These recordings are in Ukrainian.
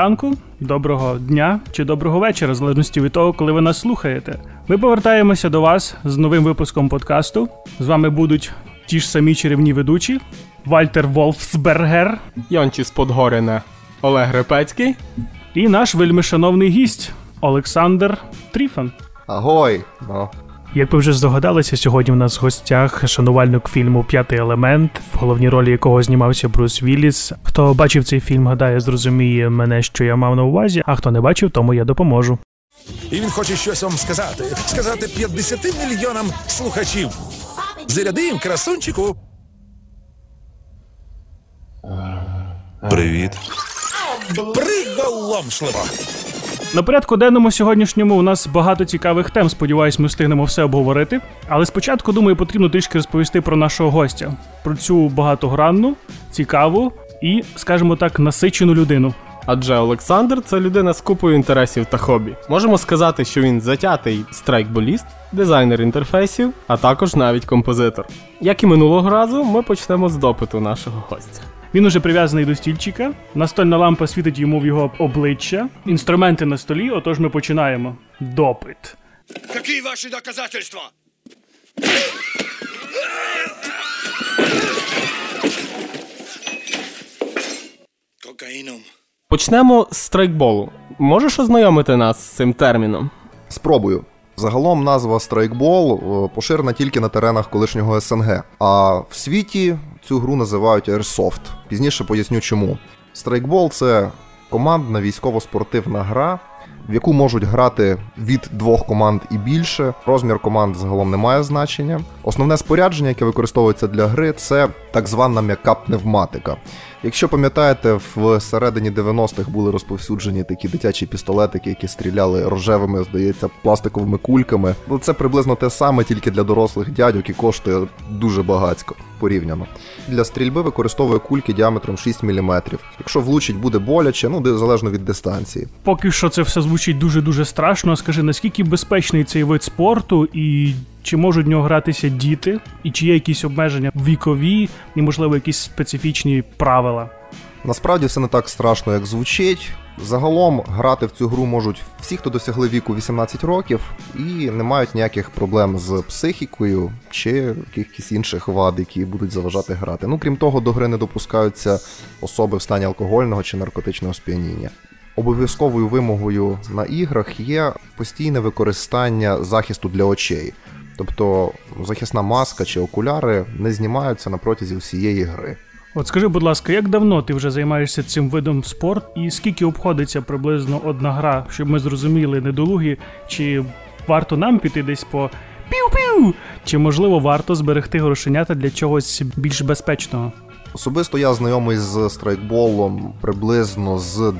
Доброго ранку, доброго дня чи доброго вечора, в залежності від того, коли ви нас слухаєте. Ми повертаємося до вас з новим випуском подкасту. З вами будуть ті ж самі чарівні ведучі Вальтер Волфсбергер Йончіс Подгорене, Олег Репецький. і наш вельмишановний гість Олександр Тріфан. Агой! Як ви вже здогадалися, сьогодні в нас в гостях шанувальник фільму П'ятий елемент, в головній ролі якого знімався Брус Вілліс. Хто бачив цей фільм, гадає, зрозуміє мене, що я мав на увазі, а хто не бачив, тому я допоможу. І він хоче щось вам сказати. Сказати 50 мільйонам слухачів. Заряди їм красунчику. Привіт. Приголомшливо. На порядку денному сьогоднішньому у нас багато цікавих тем. Сподіваюсь, ми встигнемо все обговорити. Але спочатку, думаю, потрібно трішки розповісти про нашого гостя, про цю багатогранну, цікаву і, скажімо так, насичену людину. Адже Олександр це людина з купою інтересів та хобі. Можемо сказати, що він затятий страйкболіст, дизайнер інтерфейсів, а також навіть композитор. Як і минулого разу, ми почнемо з допиту нашого гостя. Він уже прив'язаний до стільчика. Настольна лампа світить йому в його обличчя. Інструменти на столі. Отож, ми починаємо. Допит. Какие ваши доказательства? Кокаином. Почнемо з страйкболу. Можеш ознайомити нас з цим терміном? спробую. Загалом назва страйкбол е, поширена тільки на теренах колишнього СНГ. А в світі цю гру називають Airsoft. Пізніше поясню чому. Страйкбол це командна військово-спортивна гра, в яку можуть грати від двох команд і більше. Розмір команд загалом не має значення. Основне спорядження, яке використовується для гри, це так звана м'яка пневматика. Якщо пам'ятаєте, в середині 90-х були розповсюджені такі дитячі пістолетики, які стріляли рожевими, здається, пластиковими кульками. Ну це приблизно те саме, тільки для дорослих дядьок і коштує дуже багацько порівняно. Для стрільби використовує кульки діаметром 6 мм. Якщо влучить, буде боляче, ну залежно від дистанції. Поки що це все звучить дуже дуже страшно. Скажи, наскільки безпечний цей вид спорту, і чи можуть в нього гратися діти, і чи є якісь обмеження вікові, і можливо якісь специфічні правила? Насправді все не так страшно, як звучить. Загалом грати в цю гру можуть всі, хто досягли віку 18 років, і не мають ніяких проблем з психікою чи якихось інших вад, які будуть заважати грати. Ну крім того, до гри не допускаються особи в стані алкогольного чи наркотичного сп'яніння. Обов'язковою вимогою на іграх є постійне використання захисту для очей. Тобто захисна маска чи окуляри не знімаються на протязі всієї гри. От скажи, будь ласка, як давно ти вже займаєшся цим видом спорту, і скільки обходиться приблизно одна гра, щоб ми зрозуміли недолугі, чи варто нам піти десь по пів-пів, чи можливо варто зберегти грошенята для чогось більш безпечного? Особисто я знайомий з страйкболом приблизно з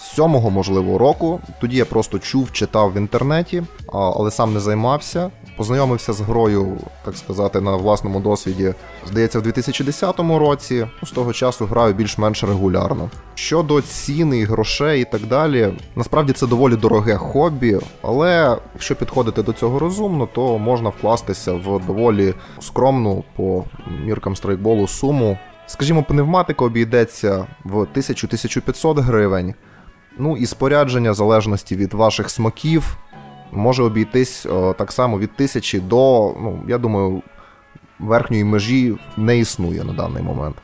2007 можливо року. Тоді я просто чув, читав в інтернеті, але сам не займався. Познайомився з грою, так сказати, на власному досвіді, здається, в 2010 році. Ну, З того часу граю більш-менш регулярно. Щодо ціни грошей і так далі, насправді це доволі дороге хобі, але якщо підходити до цього розумно, то можна вкластися в доволі скромну по міркам страйкболу суму. Скажімо, пневматика обійдеться в 1000-1500 гривень. Ну і спорядження, в залежності від ваших смаків, може обійтись о, так само від тисячі до, ну, я думаю, верхньої межі не існує на даний момент.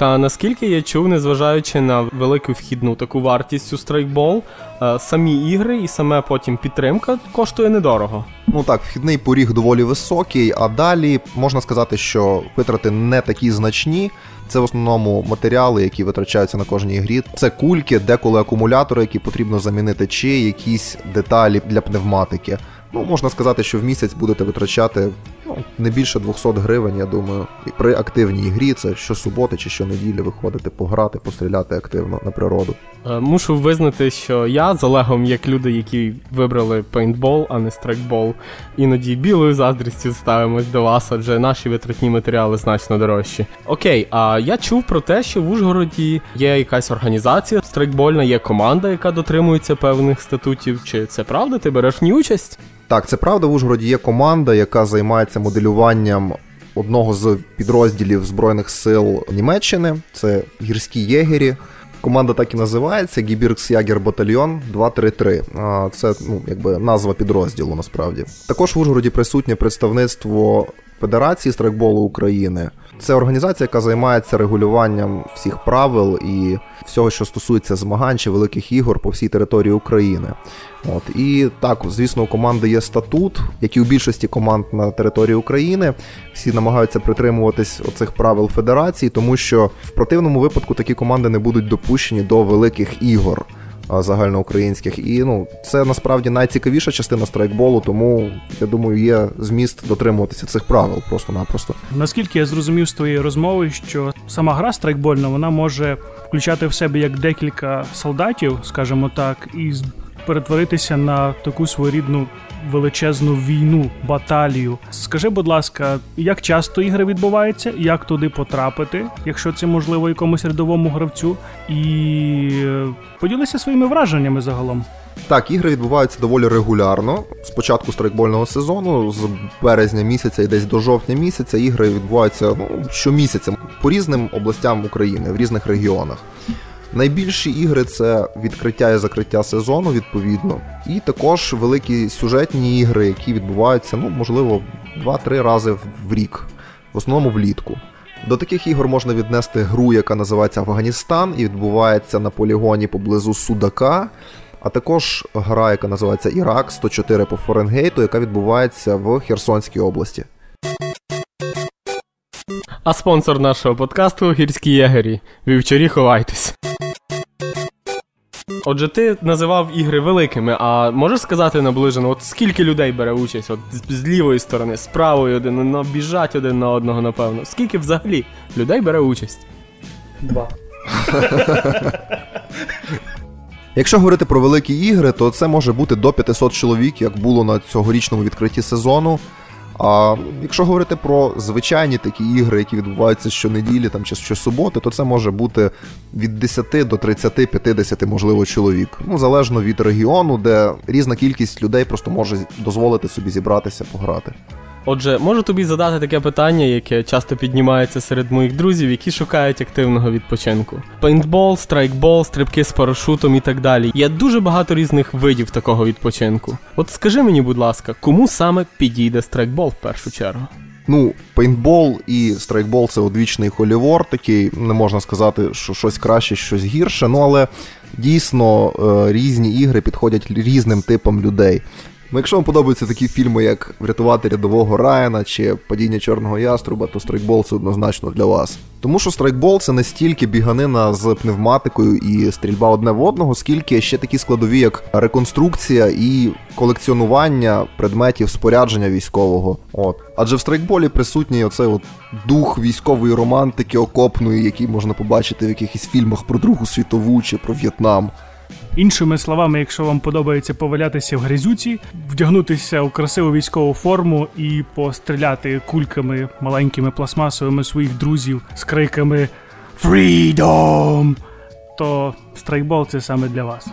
Та наскільки я чув, незважаючи на велику вхідну таку вартість у страйкбол, е, самі ігри і саме потім підтримка коштує недорого. Ну так, вхідний поріг доволі високий, а далі можна сказати, що витрати не такі значні. Це в основному матеріали, які витрачаються на кожній грі. Це кульки, деколи акумулятори, які потрібно замінити, чи якісь деталі для пневматики. Ну, можна сказати, що в місяць будете витрачати ну, не більше 200 гривень, я думаю. І при активній грі це щосуботи чи щонеділі виходити пограти, постріляти активно на природу. Е, Мушу визнати, що я з Олегом, як люди, які вибрали пейнтбол, а не страйкбол, іноді білою заздрістю ставимось до вас, адже наші витратні матеріали значно дорожчі. Окей, а я чув про те, що в Ужгороді є якась організація страйкбольна, є команда, яка дотримується певних статутів. Чи це правда? Ти береш в ній участь? Так, це правда. В Ужгороді є команда, яка займається моделюванням одного з підрозділів Збройних сил Німеччини. Це гірські єгері. Команда так і називається Гібіркс Ягер Батальйон 233. Це ну, якби назва підрозділу насправді. Також в Ужгороді присутнє представництво Федерації страйкболу України. Це організація, яка займається регулюванням всіх правил і всього, що стосується змагань чи великих ігор по всій території України. От і так, звісно, у команди є статут, як і у більшості команд на території України. Всі намагаються притримуватись оцих правил федерації, тому що в противному випадку такі команди не будуть допущені до великих ігор загальноукраїнських. І ну, це насправді найцікавіша частина страйкболу, тому я думаю, є зміст дотримуватися цих правил просто-напросто. Наскільки я зрозумів з твоєї розмови, що сама гра страйкбольна вона може включати в себе як декілька солдатів, скажімо так, і перетворитися на таку своєрідну величезну війну, баталію. Скажи, будь ласка, як часто ігри відбуваються, як туди потрапити, якщо це можливо якомусь рядовому гравцю, і е, поділися своїми враженнями загалом. Так, ігри відбуваються доволі регулярно. З початку страйкбольного сезону, з березня місяця і десь до жовтня місяця, ігри відбуваються ну, щомісяця по різним областям України в різних регіонах. Найбільші ігри це відкриття і закриття сезону, відповідно, і також великі сюжетні ігри, які відбуваються, ну, можливо, 2-3 рази в рік, в основному влітку. До таких ігор можна віднести гру, яка називається Афганістан, і відбувається на полігоні поблизу Судака, а також гра, яка називається Ірак 104 по Фаренгейту, яка відбувається в Херсонській області. А спонсор нашого подкасту гірські єгері. Вівчарі ховайтесь. Отже, ти називав ігри великими, а можеш сказати наближено, от скільки людей бере участь? От з, з лівої сторони, з правої один, ну, біжать один на одного, напевно. Скільки взагалі людей бере участь? Два. Якщо говорити про великі ігри, то це може бути до 500 чоловік, як було на цьогорічному відкритті сезону. А якщо говорити про звичайні такі ігри, які відбуваються щонеділі там, чи щосуботи, то це може бути від 10 до 30-50, можливо, чоловік. Ну, залежно від регіону, де різна кількість людей просто може дозволити собі зібратися, пограти. Отже, можу тобі задати таке питання, яке часто піднімається серед моїх друзів, які шукають активного відпочинку. Пейнтбол, страйкбол, стрибки з парашутом і так далі. Є дуже багато різних видів такого відпочинку. От скажи мені, будь ласка, кому саме підійде страйкбол в першу чергу? Ну, пейнтбол і страйкбол це одвічний холівор, такий, не можна сказати, що щось краще, щось гірше. Ну але дійсно е, різні ігри підходять різним типам людей. Ну, якщо вам подобаються такі фільми, як Врятувати рядового Райана чи Падіння Чорного яструба, то страйкбол це однозначно для вас. Тому що страйкбол це не стільки біганина з пневматикою і стрільба одне в одного, скільки ще такі складові, як реконструкція і колекціонування предметів спорядження військового. От. Адже в страйкболі присутній оцей от дух військової романтики окопної, який можна побачити в якихось фільмах про Другу світову чи про В'єтнам. Іншими словами, якщо вам подобається повалятися в грязюці, вдягнутися у красиву військову форму і постріляти кульками маленькими пластмасовими своїх друзів з криками Freedom! то страйкбол це саме для вас.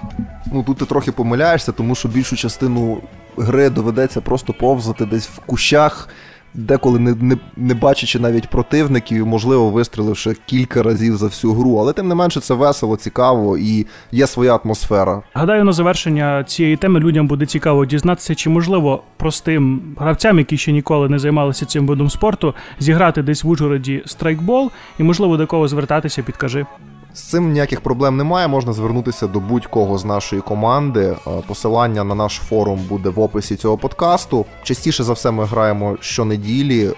Ну тут ти трохи помиляєшся, тому що більшу частину гри доведеться просто повзати десь в кущах деколи не не, не бачачи навіть противників, можливо, вистріливши кілька разів за всю гру. Але тим не менше це весело, цікаво і є своя атмосфера. Гадаю, на завершення цієї теми людям буде цікаво дізнатися, чи можливо простим гравцям, які ще ніколи не займалися цим видом спорту, зіграти десь в Ужгороді страйкбол, і можливо до кого звертатися, підкажи. З цим ніяких проблем немає. Можна звернутися до будь-кого з нашої команди. Е, посилання на наш форум буде в описі цього подкасту. Частіше за все, ми граємо щонеділі е,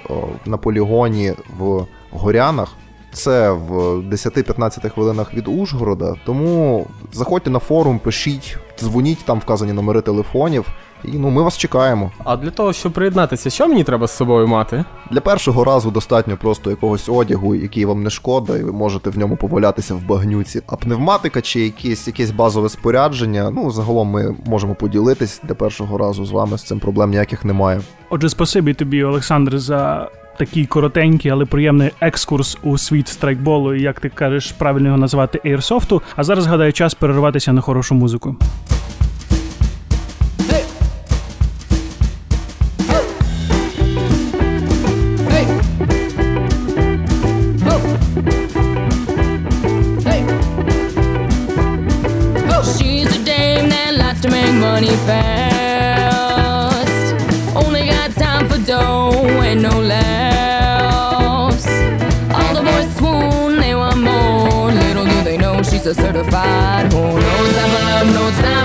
на полігоні в горянах. Це в 10-15 хвилинах від Ужгорода. Тому заходьте на форум, пишіть, дзвоніть, там вказані номери телефонів. І ну ми вас чекаємо. А для того, щоб приєднатися, що мені треба з собою мати? Для першого разу достатньо просто якогось одягу, який вам не шкода, і ви можете в ньому повалятися в багнюці. А пневматика чи якесь якесь базове спорядження. Ну загалом ми можемо поділитись для першого разу з вами. З цим проблем ніяких немає. Отже, спасибі тобі, Олександр, за. Такий коротенький, але приємний екскурс у світ страйкболу, і як ти кажеш, правильно його називати ейрсофту. А зараз гадаю час перерватися на хорошу музику. A certified whore. No time for love, no time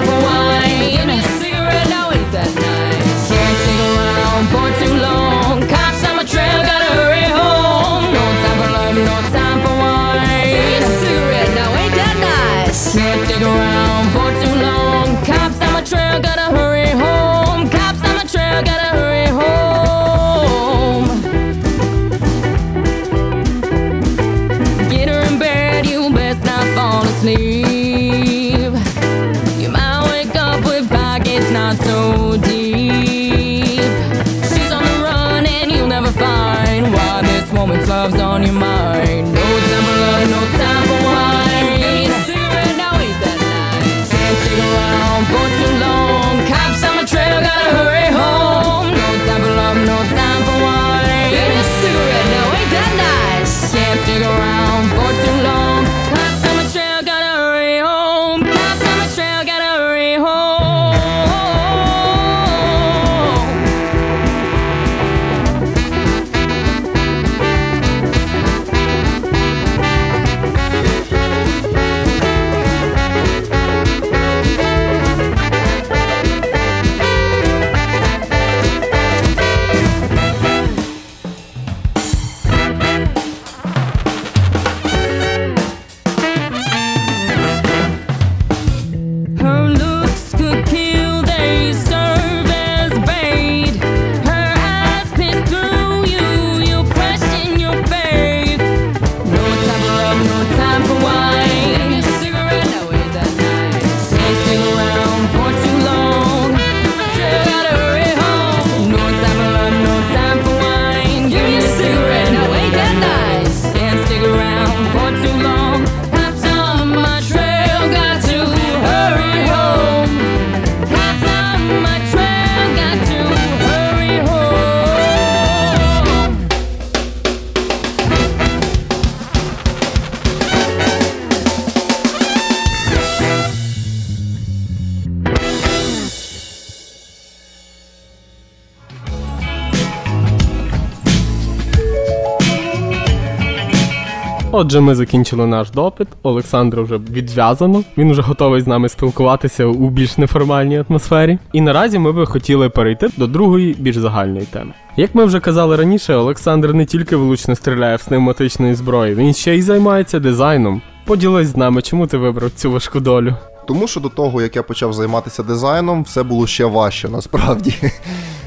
Отже, ми закінчили наш допит. Олександра вже відв'язано. Він вже готовий з нами спілкуватися у більш неформальній атмосфері. І наразі ми би хотіли перейти до другої, більш загальної теми. Як ми вже казали раніше, Олександр не тільки влучно стріляє з пневматичної зброї, він ще й займається дизайном. Поділись з нами, чому ти вибрав цю важку долю. Тому що до того, як я почав займатися дизайном, все було ще важче насправді.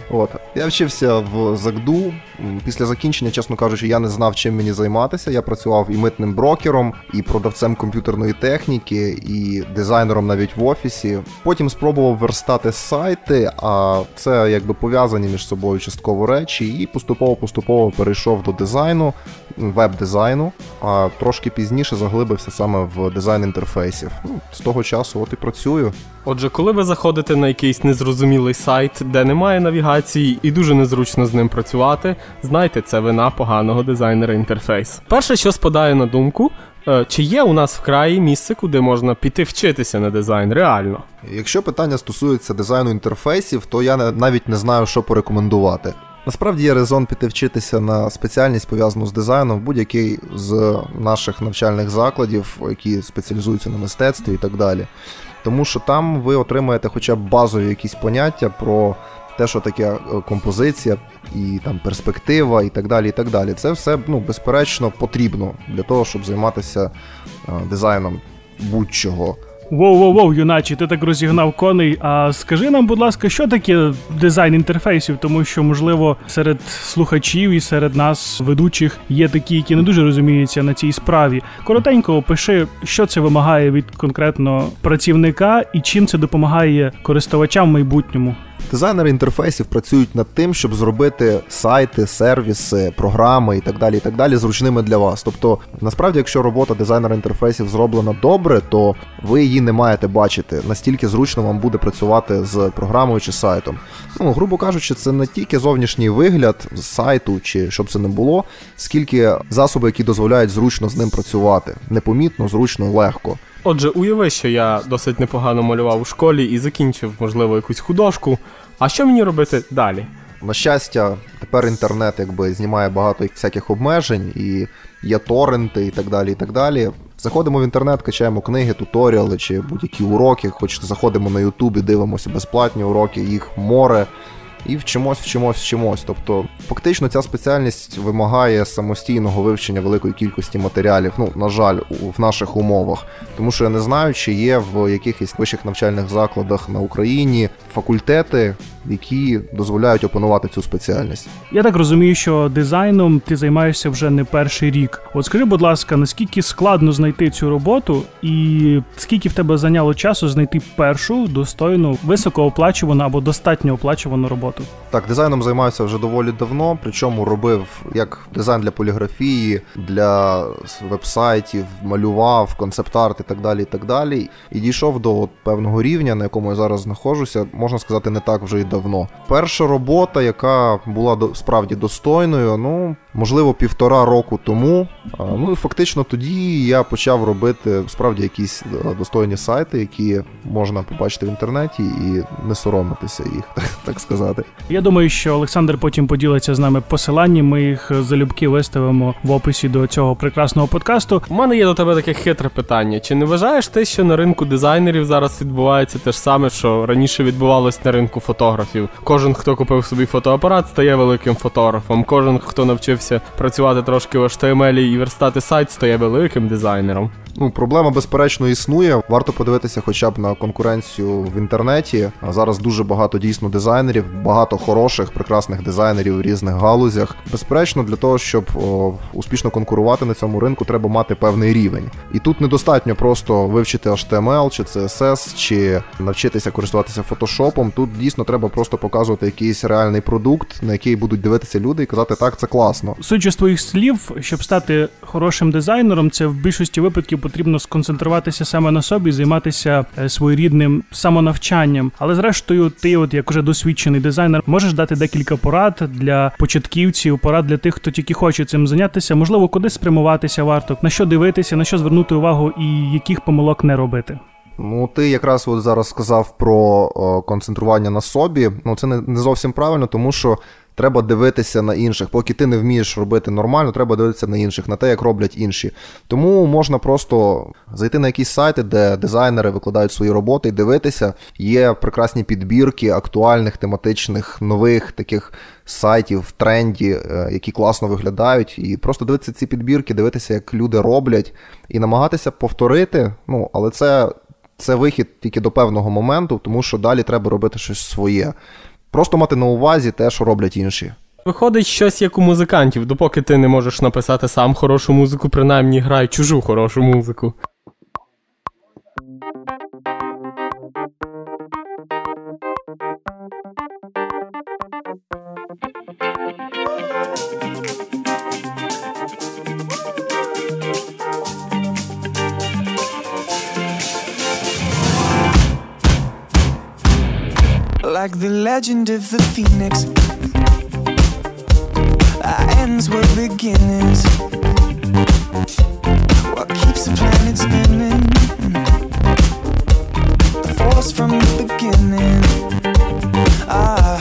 От. Я вчився в ЗАГДУ. Після закінчення, чесно кажучи, я не знав, чим мені займатися. Я працював і митним брокером, і продавцем комп'ютерної техніки, і дизайнером навіть в офісі. Потім спробував верстати сайти, а це якби пов'язані між собою частково речі, і поступово-поступово перейшов до дизайну, веб-дизайну, а трошки пізніше заглибився саме в дизайн інтерфейсів. Ну, з того часу от і працюю. Отже, коли ви заходите на якийсь незрозумілий сайт, де немає навігації і дуже незручно з ним працювати, знайте, це вина поганого дизайнера інтерфейс. Перше, що спадає на думку, е, чи є у нас в краї місце, куди можна піти вчитися на дизайн, реально? Якщо питання стосується дизайну інтерфейсів, то я навіть не знаю, що порекомендувати. Насправді є резон піти вчитися на спеціальність пов'язану з дизайном будь-який з наших навчальних закладів, які спеціалізуються на мистецтві і так далі. Тому що там ви отримаєте хоча б базові якісь поняття про те, що таке е, композиція і там перспектива, і так далі. і так далі. Це все ну, безперечно потрібно для того, щоб займатися е, дизайном будь-чого. Воу-воу-воу, юначе, ти так розігнав коней. А скажи нам, будь ласка, що таке дизайн інтерфейсів, тому що, можливо, серед слухачів і серед нас, ведучих, є такі, які не дуже розуміються на цій справі. Коротенько опиши, що це вимагає від конкретно працівника і чим це допомагає користувачам в майбутньому. Дизайнери інтерфейсів працюють над тим, щоб зробити сайти, сервіси, програми і так далі, і так далі зручними для вас. Тобто, насправді, якщо робота дизайнера інтерфейсів зроблена добре, то ви її не маєте бачити. Настільки зручно вам буде працювати з програмою чи сайтом. Ну, грубо кажучи, це не тільки зовнішній вигляд сайту, чи щоб це не було, скільки засоби, які дозволяють зручно з ним працювати. Непомітно, зручно, легко. Отже, уяви, що я досить непогано малював у школі і закінчив, можливо, якусь художку. А що мені робити далі? На щастя, тепер інтернет якби знімає багато всяких обмежень, і є торренти і так далі. і так далі. Заходимо в інтернет, качаємо книги, туторіали чи будь-які уроки. Хоч заходимо на Ютуб і дивимося безплатні уроки, їх море. І вчимось, вчимось, вчимось. Тобто, фактично, ця спеціальність вимагає самостійного вивчення великої кількості матеріалів. Ну, на жаль, в наших умовах. Тому що я не знаю, чи є в якихось вищих навчальних закладах на Україні факультети, які дозволяють опанувати цю спеціальність. Я так розумію, що дизайном ти займаєшся вже не перший рік. От скажи, будь ласка, наскільки складно знайти цю роботу, і скільки в тебе зайняло часу знайти першу достойну, високооплачувану або достатньо оплачувану роботу? Так, дизайном займаюся вже доволі давно, причому робив як дизайн для поліграфії, для вебсайтів, малював, концепт-арт і так далі. І так далі. І дійшов до певного рівня, на якому я зараз знаходжуся, можна сказати, не так вже й давно. Перша робота, яка була справді достойною, ну можливо, півтора року тому. Ну і фактично тоді я почав робити справді якісь е, достойні сайти, які можна побачити в інтернеті і не соромитися їх, так сказати. Я думаю, що Олександр потім поділиться з нами посиланням. Ми їх залюбки виставимо в описі до цього прекрасного подкасту. У мене є до тебе таке хитре питання. Чи не вважаєш ти, що на ринку дизайнерів зараз відбувається те ж саме, що раніше відбувалось на ринку фотографів? Кожен, хто купив собі фотоапарат, стає великим фотографом. Кожен, хто навчився працювати трошки в HTML і верстати сайт, стає великим дизайнером. Ну, проблема, безперечно, існує. Варто подивитися хоча б на конкуренцію в інтернеті. А Зараз дуже багато дійсно дизайнерів, багато хороших, прекрасних дизайнерів в різних галузях. Безперечно, для того, щоб о, успішно конкурувати на цьому ринку, треба мати певний рівень. І тут недостатньо просто вивчити HTML чи CSS, чи навчитися користуватися фотошопом. Тут дійсно треба просто показувати якийсь реальний продукт, на який будуть дивитися люди і казати, так, це класно. Судячи з твоїх слів, щоб стати хорошим дизайнером, це в більшості випадків потрібно сконцентруватися саме на собі, займатися е, своєрідним самонавчанням. Але зрештою, ти, от як уже досвідчений дизайнер, можеш дати декілька порад для початківців, порад для тих, хто тільки хоче цим зайнятися. Можливо, куди спрямуватися варто, на що дивитися, на що звернути увагу і яких помилок не робити. Ну, ти якраз от зараз сказав про о, концентрування на собі. Ну, це не, не зовсім правильно, тому що треба дивитися на інших. Поки ти не вмієш робити нормально, треба дивитися на інших, на те, як роблять інші. Тому можна просто зайти на якісь сайти, де дизайнери викладають свої роботи і дивитися. Є прекрасні підбірки актуальних, тематичних, нових таких сайтів в тренді, е, які класно виглядають, і просто дивитися ці підбірки, дивитися, як люди роблять, і намагатися повторити. Ну, але це це вихід тільки до певного моменту, тому що далі треба робити щось своє. Просто мати на увазі те, що роблять інші. Виходить щось як у музикантів, допоки ти не можеш написати сам хорошу музику, принаймні грай чужу хорошу музику. Like the legend of the phoenix, our ends were beginnings. What keeps the planet spinning? The force from the beginning. Ah,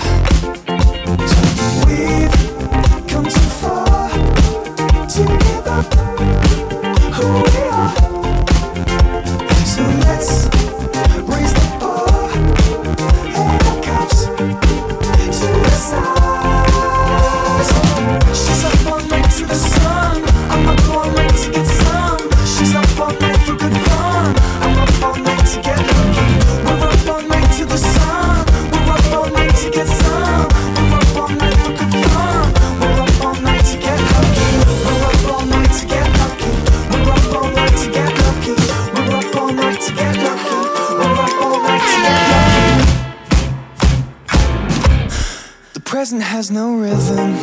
has no rhythm.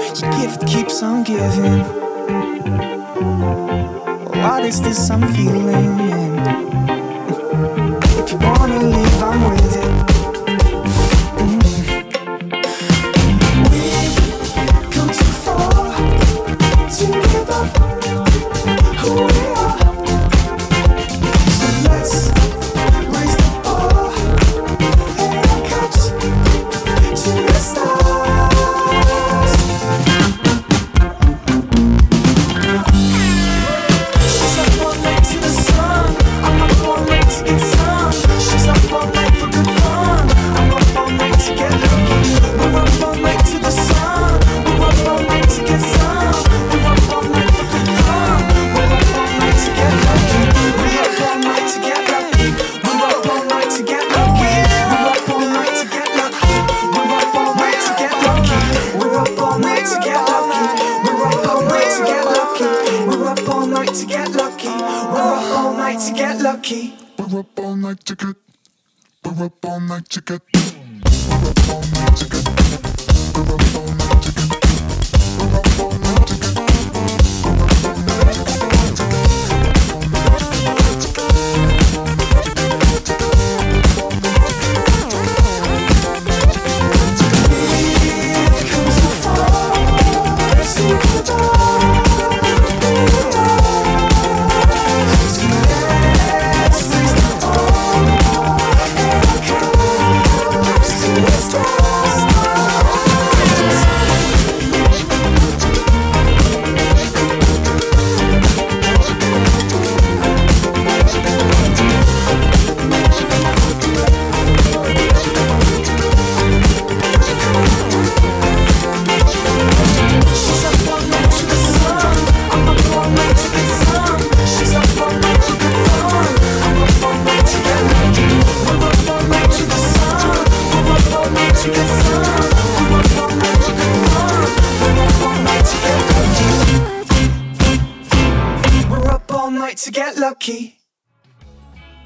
Your gift keeps on giving. What is this I'm feeling?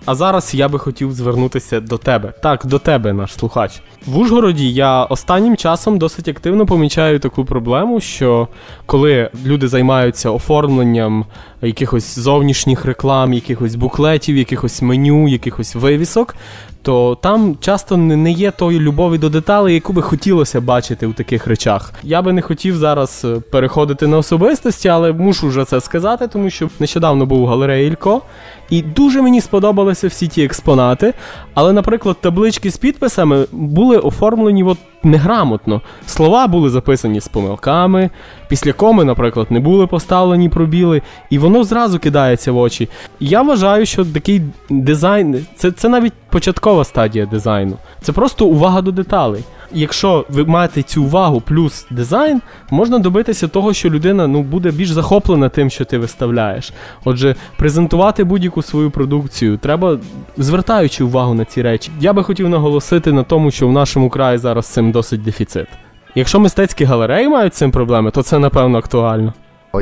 А зараз я би хотів звернутися до тебе. Так, до тебе, наш слухач. В Ужгороді я останнім часом досить активно помічаю таку проблему, що коли люди займаються оформленням якихось зовнішніх реклам, якихось буклетів, якихось меню, якихось вивісок, то там часто не є тої любові до деталей, яку би хотілося бачити у таких речах. Я би не хотів зараз е, переходити на особистості, але мушу вже це сказати, тому що нещодавно був у галереї Ілько, і дуже мені сподобалися всі ті експонати. Але, наприклад, таблички з підписами були оформлені от неграмотно. Слова були записані з помилками, після коми, наприклад, не були поставлені пробіли, і воно зразу кидається в очі. Я вважаю, що такий дизайн це, це навіть початкова стадія дизайну. Це просто увага до деталей. Якщо ви маєте цю увагу плюс дизайн, можна добитися того, що людина ну, буде більш захоплена тим, що ти виставляєш. Отже, презентувати будь-яку свою продукцію треба звертаючи увагу на ці речі. Я би хотів наголосити на тому, що в нашому краї зараз цим досить дефіцит. Якщо мистецькі галереї мають цим проблеми, то це напевно актуально.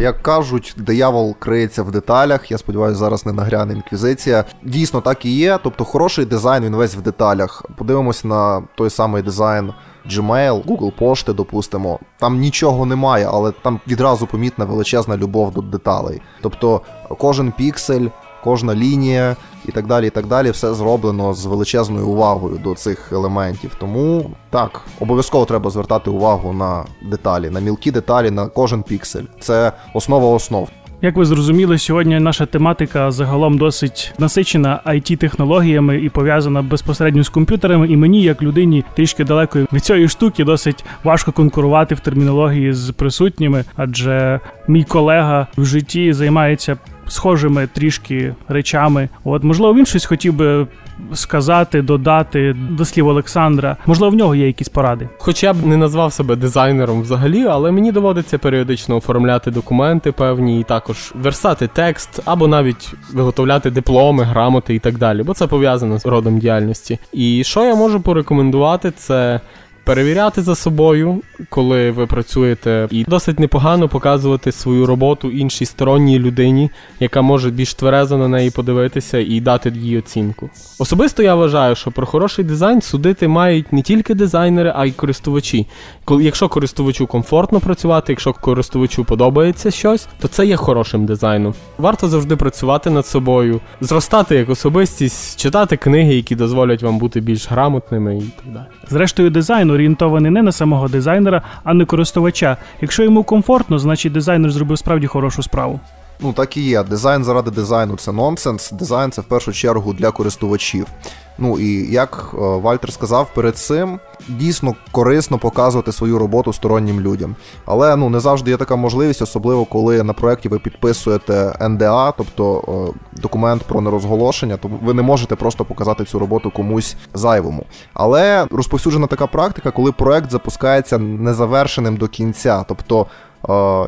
Як кажуть, диявол криється в деталях. Я сподіваюся, зараз не нагряне інквізиція. Дійсно, так і є. Тобто, хороший дизайн він весь в деталях. Подивимось на той самий дизайн Gmail, Google Пошти, допустимо. Там нічого немає, але там відразу помітна величезна любов до деталей. Тобто, кожен піксель, кожна лінія і так далі, і так далі, все зроблено з величезною увагою до цих елементів. Тому так, обов'язково треба звертати увагу на деталі, на мілкі деталі, на кожен піксель. Це основа основ. Як ви зрозуміли, сьогодні наша тематика загалом досить насичена it технологіями і пов'язана безпосередньо з комп'ютерами. І мені, як людині, трішки далеко від цієї штуки, досить важко конкурувати в термінології з присутніми, адже мій колега в житті займається схожими трішки речами. От можливо, він щось хотів би сказати, додати до слів Олександра. Можливо, в нього є якісь поради. Хоча б не назвав себе дизайнером взагалі, але мені доводиться періодично оформляти документи певні, і також верстати текст, або навіть виготовляти дипломи, грамоти і так далі, бо це пов'язано з родом діяльності. І що я можу порекомендувати, це. Перевіряти за собою, коли ви працюєте, і досить непогано показувати свою роботу іншій сторонній людині, яка може більш тверезо на неї подивитися і дати їй оцінку. Особисто я вважаю, що про хороший дизайн судити мають не тільки дизайнери, а й користувачі. Якщо користувачу комфортно працювати, якщо користувачу подобається щось, то це є хорошим дизайном. Варто завжди працювати над собою, зростати як особистість, читати книги, які дозволять вам бути більш грамотними і так далі. Зрештою, дизайн орієнтований не на самого дизайнера, а на користувача. Якщо йому комфортно, значить дизайнер зробив справді хорошу справу. Ну так і є. Дизайн заради дизайну це нонсенс. Дизайн це в першу чергу для користувачів. Ну і як е, Вальтер сказав перед цим, дійсно корисно показувати свою роботу стороннім людям. Але ну не завжди є така можливість, особливо коли на проєкті ви підписуєте НДА, тобто е, документ про нерозголошення, то ви не можете просто показати цю роботу комусь зайвому. Але розповсюджена така практика, коли проєкт запускається незавершеним до кінця, тобто.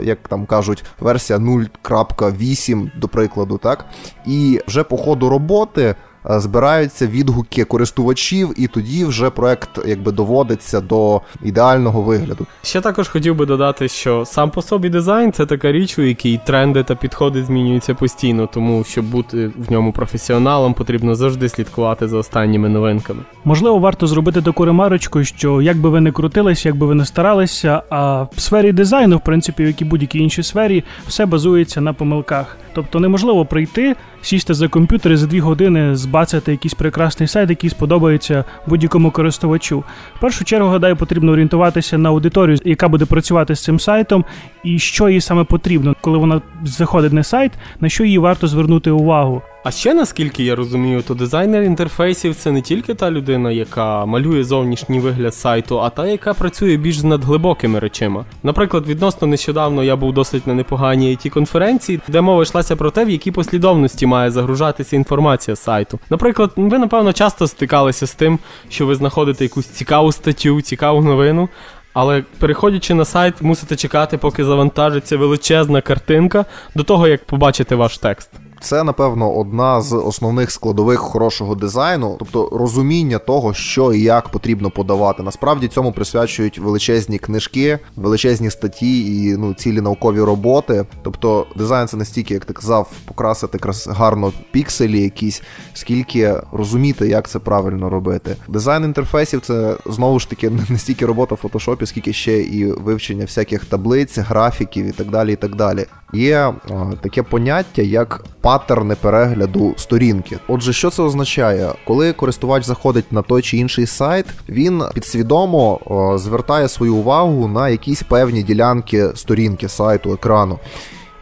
Як там кажуть, версія 0.8, до прикладу, так? І вже по ходу роботи збираються відгуки користувачів, і тоді вже проект якби доводиться до ідеального вигляду. Ще також хотів би додати, що сам по собі дизайн це така річ, у якій тренди та підходи змінюються постійно, тому щоб бути в ньому професіоналом, потрібно завжди слідкувати за останніми новинками. Можливо, варто зробити таку ремарочку, що як би ви не крутилися, як би ви не старалися, а в сфері дизайну, в принципі, як і будь-якій іншій сфері, все базується на помилках. Тобто неможливо прийти, сісти за комп'ютер і за дві години збацати якийсь прекрасний сайт, який сподобається будь-якому користувачу. В першу чергу, гадаю, потрібно орієнтуватися на аудиторію, яка буде працювати з цим сайтом, і що їй саме потрібно, коли вона заходить на сайт, на що їй варто звернути увагу. А ще наскільки я розумію, то дизайнер інтерфейсів це не тільки та людина, яка малює зовнішній вигляд сайту, а та, яка працює більш з надглибокими речима. Наприклад, відносно нещодавно я був досить на непоганій it конференції, де мова йшлася про те, в якій послідовності має загружатися інформація сайту. Наприклад, ви напевно часто стикалися з тим, що ви знаходите якусь цікаву статтю, цікаву новину. Але переходячи на сайт, мусите чекати, поки завантажиться величезна картинка до того, як побачите ваш текст. Це, напевно, одна з основних складових хорошого дизайну, тобто розуміння того, що і як потрібно подавати. Насправді цьому присвячують величезні книжки, величезні статті і ну, цілі наукові роботи. Тобто дизайн це не стільки, як ти казав, покрасити крас гарно пікселі якісь, скільки розуміти, як це правильно робити. Дизайн інтерфейсів це знову ж таки не стільки робота в фотошопі, скільки ще і вивчення всяких таблиць, графіків і так далі. і так далі. Є е, таке поняття, як паттерни перегляду сторінки. Отже, що це означає? Коли користувач заходить на той чи інший сайт, він підсвідомо е, звертає свою увагу на якісь певні ділянки сторінки сайту, екрану.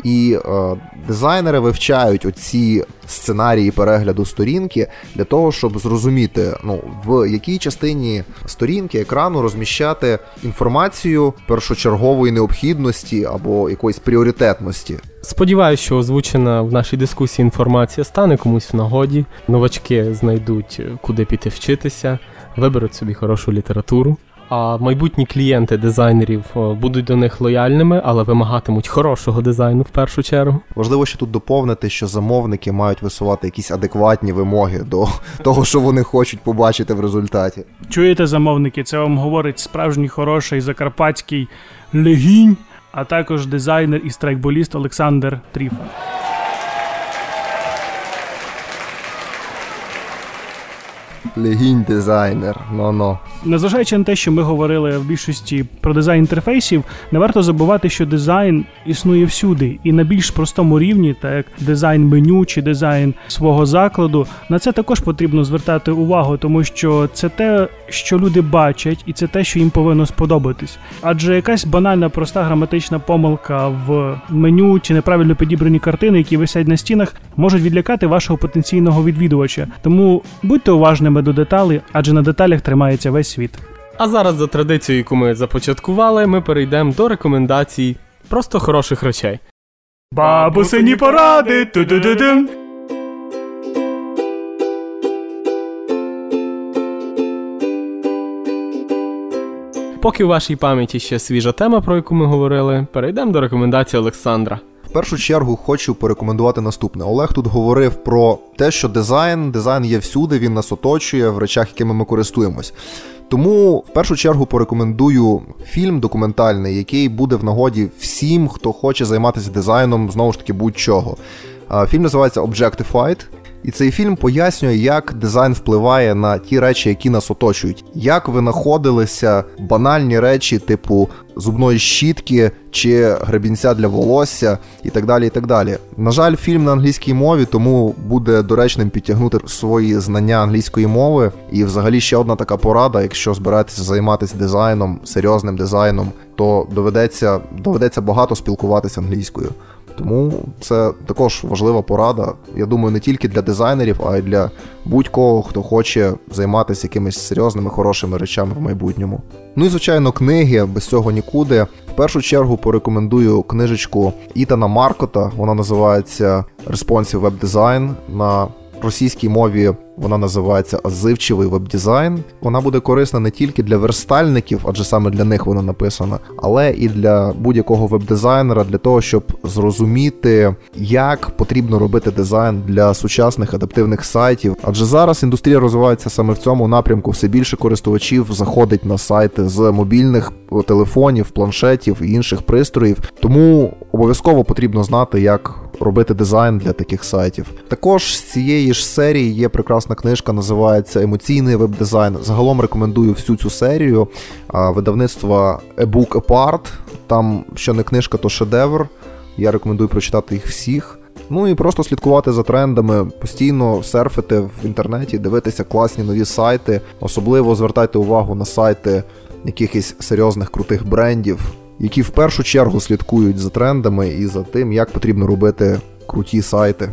І е, дизайнери вивчають оці сценарії перегляду сторінки для того, щоб зрозуміти, ну в якій частині сторінки екрану розміщати інформацію першочергової необхідності або якоїсь пріоритетності. Сподіваюсь, що озвучена в нашій дискусії інформація стане комусь в нагоді. Новачки знайдуть, куди піти вчитися, виберуть собі хорошу літературу. А майбутні клієнти дизайнерів е, будуть до них лояльними, але вимагатимуть хорошого дизайну в першу чергу. Важливо ще тут доповнити, що замовники мають висувати якісь адекватні вимоги до того, що вони хочуть побачити в результаті. Чуєте, замовники, це вам говорить справжній хороший закарпатський легінь, а також дизайнер і страйкболіст Олександр Тріфа. Легінь дизайнер, но-но. Незважаючи на те, що ми говорили в більшості про дизайн інтерфейсів, не варто забувати, що дизайн існує всюди, і на більш простому рівні, так як дизайн меню чи дизайн свого закладу, на це також потрібно звертати увагу, тому що це те, що люди бачать, і це те, що їм повинно сподобатись. Адже якась банальна проста граматична помилка в меню чи неправильно підібрані картини, які висять на стінах, можуть відлякати вашого потенційного відвідувача. Тому будьте уважними до деталей, адже на деталях тримається весь світ. А зараз, за традицією, яку ми започаткували, ми перейдемо до рекомендацій просто хороших речей. Бабусині поради. ту-ду-ду-дум. Поки у вашій пам'яті ще свіжа тема, про яку ми говорили, перейдемо до рекомендацій Олександра. Першу чергу хочу порекомендувати наступне. Олег тут говорив про те, що дизайн, дизайн є всюди, він нас оточує в речах, якими ми користуємось. Тому в першу чергу порекомендую фільм документальний, який буде в нагоді всім, хто хоче займатися дизайном знову ж таки будь-чого. Фільм називається Objectified. І цей фільм пояснює, як дизайн впливає на ті речі, які нас оточують, як винаходилися банальні речі, типу зубної щітки чи гребінця для волосся, і так далі. і так далі. На жаль, фільм на англійській мові, тому буде доречним підтягнути свої знання англійської мови. І взагалі ще одна така порада: якщо збираєтеся займатися дизайном, серйозним дизайном, то доведеться, доведеться багато спілкуватися англійською. Тому це також важлива порада. Я думаю, не тільки для дизайнерів, а й для будь-кого, хто хоче займатися якимись серйозними хорошими речами в майбутньому. Ну і звичайно, книги без цього нікуди. В першу чергу порекомендую книжечку Ітана Маркота. Вона називається Responsive Web Design. На російській мові Вона називається Озивчивий веб-дизайн. Вона буде корисна не тільки для верстальників, адже саме для них вона написана, але і для будь-якого веб-дизайнера для того, щоб зрозуміти, як потрібно робити дизайн для сучасних адаптивних сайтів. Адже зараз індустрія розвивається саме в цьому напрямку. Все більше користувачів заходить на сайти з мобільних телефонів, планшетів і інших пристроїв. Тому обов'язково потрібно знати, як робити дизайн для таких сайтів. Також з цієї ж серії є прекрасна книжка, називається Емоційний веб-дизайн. Загалом рекомендую всю цю серію видавництва A Book Apart. Там що не книжка, то шедевр. Я рекомендую прочитати їх всіх. Ну і просто слідкувати за трендами, постійно серфити в інтернеті, дивитися класні нові сайти. Особливо звертайте увагу на сайти якихось серйозних крутих брендів, які в першу чергу слідкують за трендами і за тим, як потрібно робити круті сайти.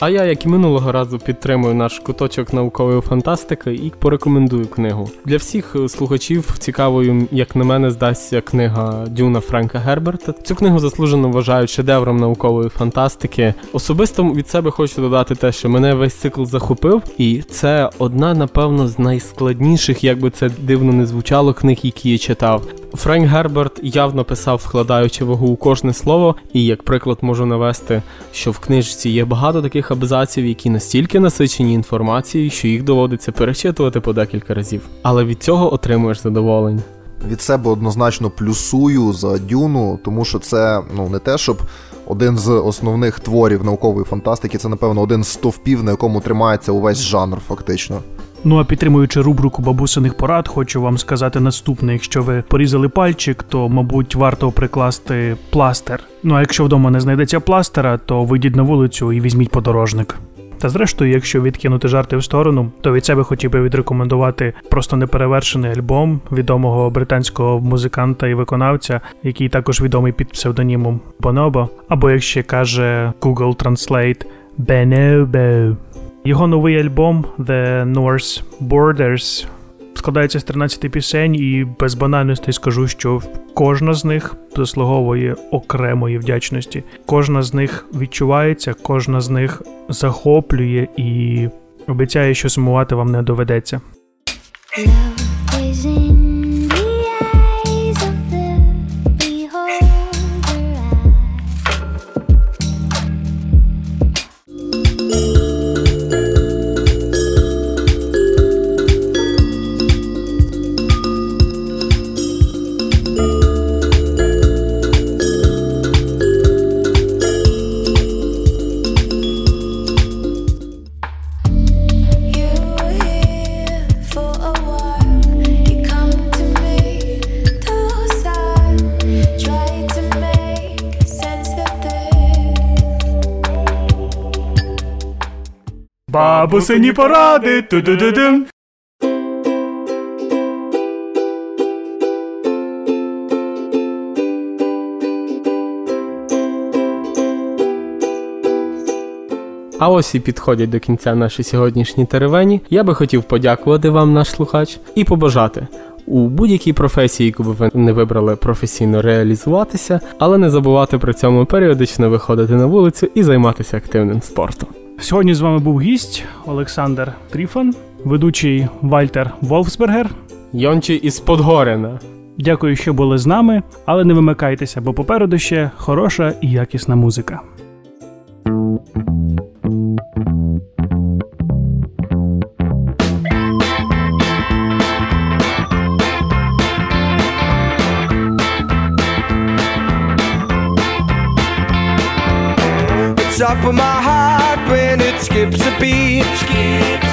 А я, як і минулого разу, підтримую наш куточок наукової фантастики і порекомендую книгу. Для всіх е, слухачів цікавою, як на мене, здасться книга Дюна Френка Герберта. Цю книгу заслужено вважають шедевром наукової фантастики. Особисто від себе хочу додати те, що мене весь цикл захопив, і це одна, напевно, з найскладніших, як би це дивно не звучало, книг, які я читав. Френк Герберт явно писав, вкладаючи вагу у кожне слово, і як приклад можу навести, що в книжці є багато таких абзаців, які настільки насичені інформацією, що їх доводиться перечитувати по декілька разів. Але від цього отримуєш задоволення. Від себе однозначно плюсую за дюну, тому що це ну не те, щоб один з основних творів наукової фантастики, це напевно один з стовпів, на якому тримається увесь жанр, фактично. Ну а підтримуючи рубрику бабусиних порад, хочу вам сказати наступне: якщо ви порізали пальчик, то мабуть варто прикласти пластир. Ну а якщо вдома не знайдеться пластира, то вийдіть на вулицю і візьміть подорожник. Та зрештою, якщо відкинути жарти в сторону, то від себе хотів би відрекомендувати просто неперевершений альбом відомого британського музиканта і виконавця, який також відомий під псевдонімом Bonobo, або як ще каже Google Translate Bonobo. Його новий альбом The North Borders складається з 13 пісень, і без банальностей скажу, що кожна з них заслуговує окремої вдячності. Кожна з них відчувається, кожна з них захоплює і обіцяє, що сумувати вам не доведеться. Love is in Бабусині поради! Ту-ду-ду-дум! А ось і підходять до кінця наші сьогоднішні теревені. Я би хотів подякувати вам, наш слухач, і побажати у будь-якій професії, яку би ви не вибрали професійно реалізуватися, але не забувати при цьому періодично виходити на вулицю і займатися активним спортом. Сьогодні з вами був гість Олександр Тріфан, ведучий Вальтер Волфсбергер. Йончі із Подгорина. Дякую, що були з нами, але не вимикайтеся, бо попереду ще хороша і якісна музика. Top of my skips a beat. Can't